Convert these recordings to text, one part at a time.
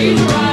she right?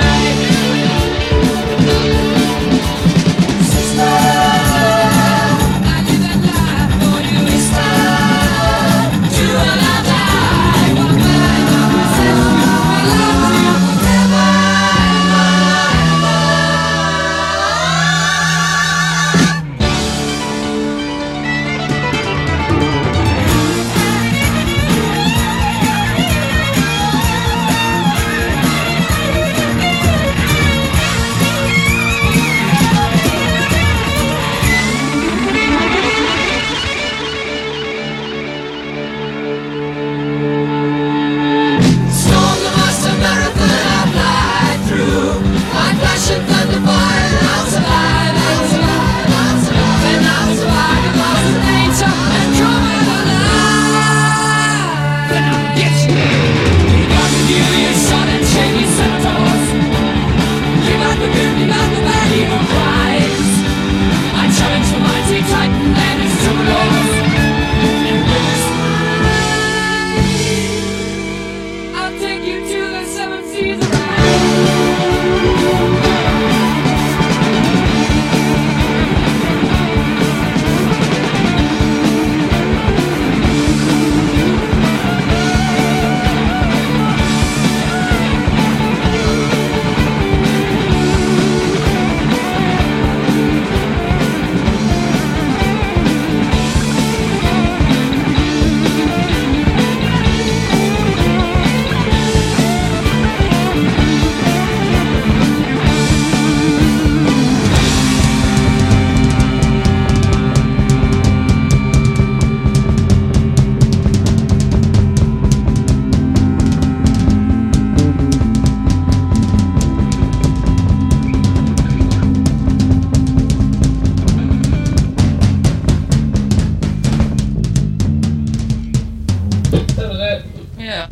Yeah.